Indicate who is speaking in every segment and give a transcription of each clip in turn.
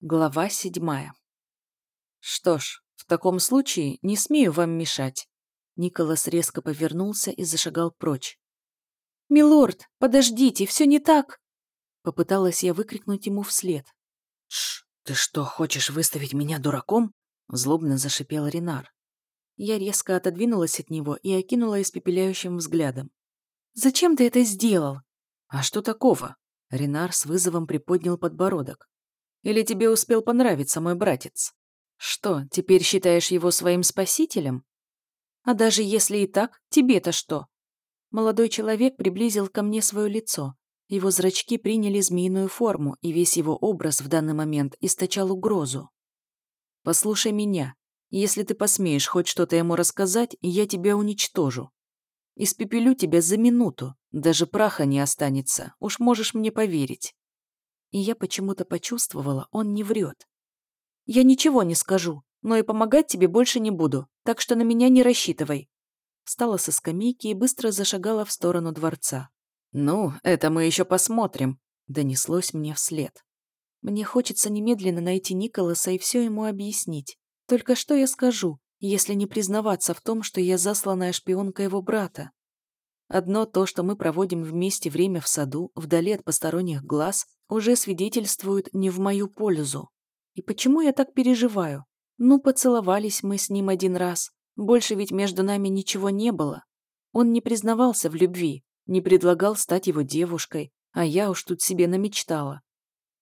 Speaker 1: Глава седьмая. Что ж, в таком случае не смею вам мешать. Николас резко повернулся и зашагал прочь. «Милорд, подождите, все не так!» Попыталась я выкрикнуть ему вслед.
Speaker 2: «Шш, ты что, хочешь выставить меня дураком?» Злобно зашипел Ренар.
Speaker 1: Я резко отодвинулась от него и окинула испепеляющим взглядом. «Зачем ты это сделал?»
Speaker 2: «А что такого?» Ренар с вызовом приподнял подбородок. Или тебе успел понравиться мой братец? Что, теперь считаешь его своим спасителем?
Speaker 1: А даже если и так, тебе-то что? Молодой человек приблизил ко мне свое лицо. Его зрачки приняли змеиную форму, и весь его образ в данный момент источал угрозу.
Speaker 2: «Послушай меня. Если ты посмеешь хоть что-то ему рассказать, я тебя уничтожу. Испепелю тебя за минуту. Даже праха не останется, уж можешь мне поверить
Speaker 1: и я почему-то почувствовала, он не врет. «Я ничего не скажу, но и помогать тебе больше не буду, так что на меня не рассчитывай». Встала со скамейки и быстро зашагала в сторону дворца.
Speaker 2: «Ну, это мы еще посмотрим», — донеслось мне вслед.
Speaker 1: Мне хочется немедленно найти Николаса и все ему объяснить. Только что я скажу, если не признаваться в том, что я засланная шпионка его брата? Одно то, что мы проводим вместе время в саду, вдали от посторонних глаз, уже свидетельствует не в мою пользу. И почему я так переживаю? Ну, поцеловались мы с ним один раз. Больше ведь между нами ничего не было. Он не признавался в любви, не предлагал стать его девушкой, а я уж тут себе намечтала.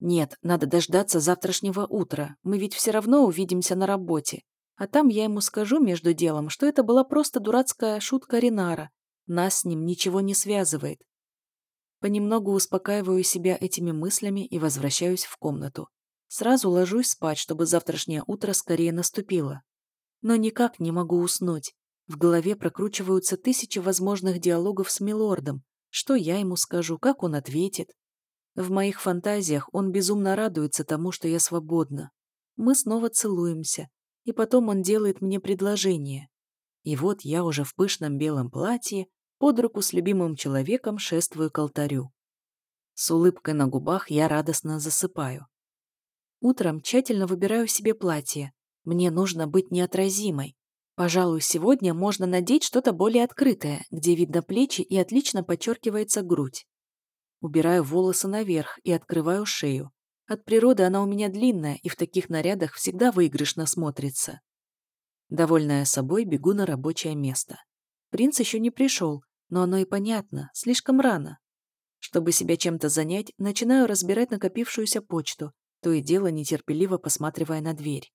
Speaker 1: Нет, надо дождаться завтрашнего утра, мы ведь все равно увидимся на работе. А там я ему скажу между делом, что это была просто дурацкая шутка Ринара. Нас с ним ничего не связывает. Понемногу успокаиваю себя этими мыслями и возвращаюсь в комнату. Сразу ложусь спать, чтобы завтрашнее утро скорее наступило. Но никак не могу уснуть. В голове прокручиваются тысячи возможных диалогов с Милордом. Что я ему скажу, как он ответит? В моих фантазиях он безумно радуется тому, что я свободна. Мы снова целуемся, и потом он делает мне предложение. И вот я уже в пышном белом платье, под руку с любимым человеком шествую к алтарю. С улыбкой на губах я радостно засыпаю. Утром тщательно выбираю себе платье. Мне нужно быть неотразимой. Пожалуй, сегодня можно надеть что-то более открытое, где видно плечи и отлично подчеркивается грудь. Убираю волосы наверх и открываю шею. От природы она у меня длинная, и в таких нарядах всегда выигрышно смотрится. Довольная собой, бегу на рабочее место. Принц еще не пришел, но оно и понятно, слишком рано. Чтобы себя чем-то занять, начинаю разбирать накопившуюся почту, то и дело нетерпеливо посматривая на дверь.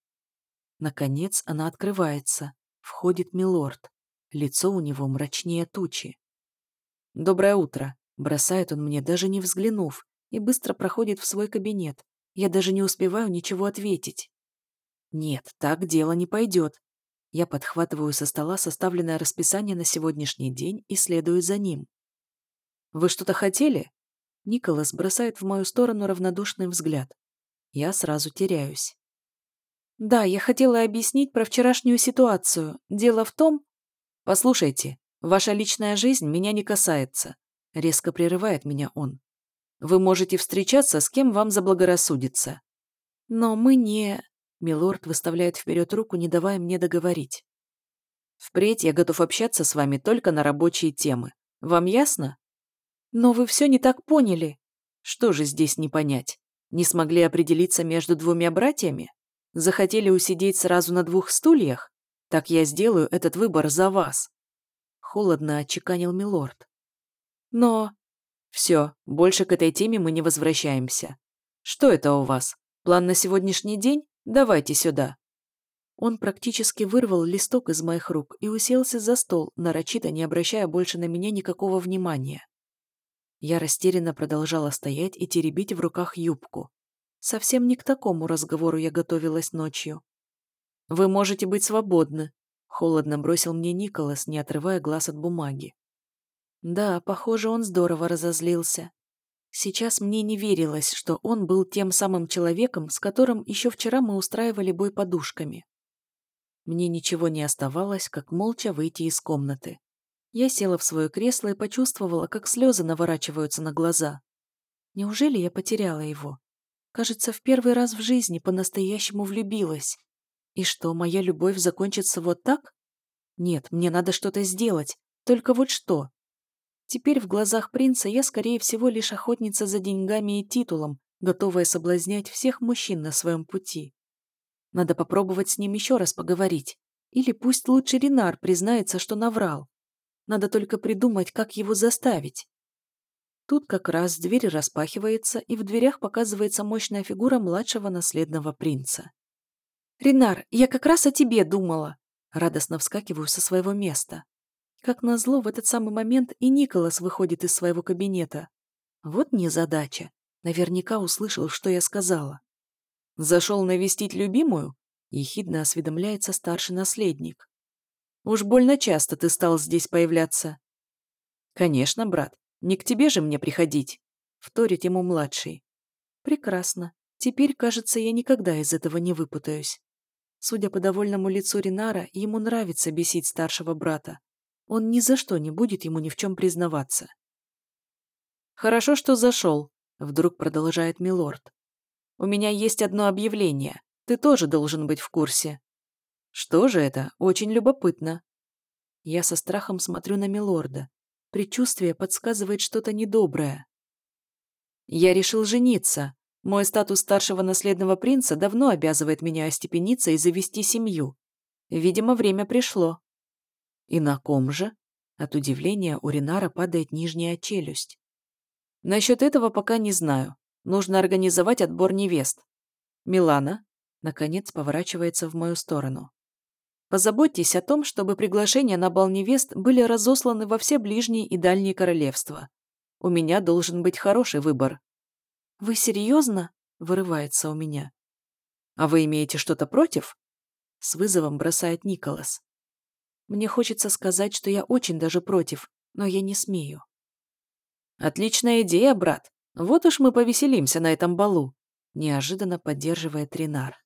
Speaker 1: Наконец она открывается. Входит милорд. Лицо у него мрачнее тучи. «Доброе утро», — бросает он мне, даже не взглянув, и быстро проходит в свой кабинет. Я даже не успеваю ничего ответить. Нет, так дело не пойдет. Я подхватываю со стола составленное расписание на сегодняшний день и следую за ним. «Вы что-то хотели?» Николас бросает в мою сторону равнодушный взгляд. Я сразу теряюсь. «Да, я хотела объяснить про вчерашнюю ситуацию. Дело в том...» «Послушайте, ваша личная жизнь меня не касается», — резко прерывает меня он. «Вы можете встречаться с кем вам заблагорассудится». «Но мы не...» Милорд выставляет вперед руку, не давая мне договорить. «Впредь я готов общаться с вами только на рабочие темы. Вам ясно?» «Но вы все не так поняли». «Что же здесь не понять? Не смогли определиться между двумя братьями? Захотели усидеть сразу на двух стульях? Так я сделаю этот выбор за вас». Холодно отчеканил Милорд. «Но...» «Все, больше к этой теме мы не возвращаемся. Что это у вас? План на сегодняшний день? Давайте сюда». Он практически вырвал листок из моих рук и уселся за стол, нарочито не обращая больше на меня никакого внимания. Я растерянно продолжала стоять и теребить в руках юбку. Совсем не к такому разговору я готовилась ночью. «Вы можете быть свободны», — холодно бросил мне Николас, не отрывая глаз от бумаги. Да, похоже, он здорово разозлился. Сейчас мне не верилось, что он был тем самым человеком, с которым еще вчера мы устраивали бой подушками. Мне ничего не оставалось, как молча выйти из комнаты. Я села в свое кресло и почувствовала, как слезы наворачиваются на глаза. Неужели я потеряла его? Кажется, в первый раз в жизни по-настоящему влюбилась. И что, моя любовь закончится вот так? Нет, мне надо что-то сделать. Только вот что? Теперь в глазах принца я, скорее всего, лишь охотница за деньгами и титулом, готовая соблазнять всех мужчин на своем пути. Надо попробовать с ним еще раз поговорить. Или пусть лучше Ренар признается, что наврал. Надо только придумать, как его заставить. Тут как раз дверь распахивается, и в дверях показывается мощная фигура младшего наследного принца. «Ренар, я как раз о тебе думала!» Радостно вскакиваю со своего места. Как назло, в этот самый момент и Николас выходит из своего кабинета. Вот незадача. Наверняка услышал, что я сказала. «Зашел навестить любимую?» — ехидно осведомляется старший наследник. «Уж больно часто ты стал здесь появляться». «Конечно, брат. Не к тебе же мне приходить», — вторит ему младший. «Прекрасно. Теперь, кажется, я никогда из этого не выпутаюсь». Судя по довольному лицу Ринара, ему нравится бесить старшего брата. Он ни за что не будет ему ни в чем признаваться. «Хорошо, что зашел», — вдруг продолжает Милорд. «У меня есть одно объявление. Ты тоже должен быть в курсе». «Что же это? Очень любопытно». Я со страхом смотрю на Милорда. Предчувствие подсказывает что-то недоброе. Я решил жениться. Мой статус старшего наследного принца давно обязывает меня остепениться и завести семью. Видимо, время пришло. И на ком же? От удивления у Ринара падает нижняя челюсть. Насчет этого пока не знаю. Нужно организовать отбор невест. Милана, наконец, поворачивается в мою сторону. Позаботьтесь о том, чтобы приглашения на бал невест были разосланы во все ближние и дальние королевства. У меня должен быть хороший выбор». «Вы серьезно?» – вырывается у меня. «А вы имеете что-то против?» – с вызовом бросает Николас. Мне хочется сказать, что я очень даже против, но я не смею. «Отличная идея, брат. Вот уж мы повеселимся на этом балу», – неожиданно поддерживает Ренар.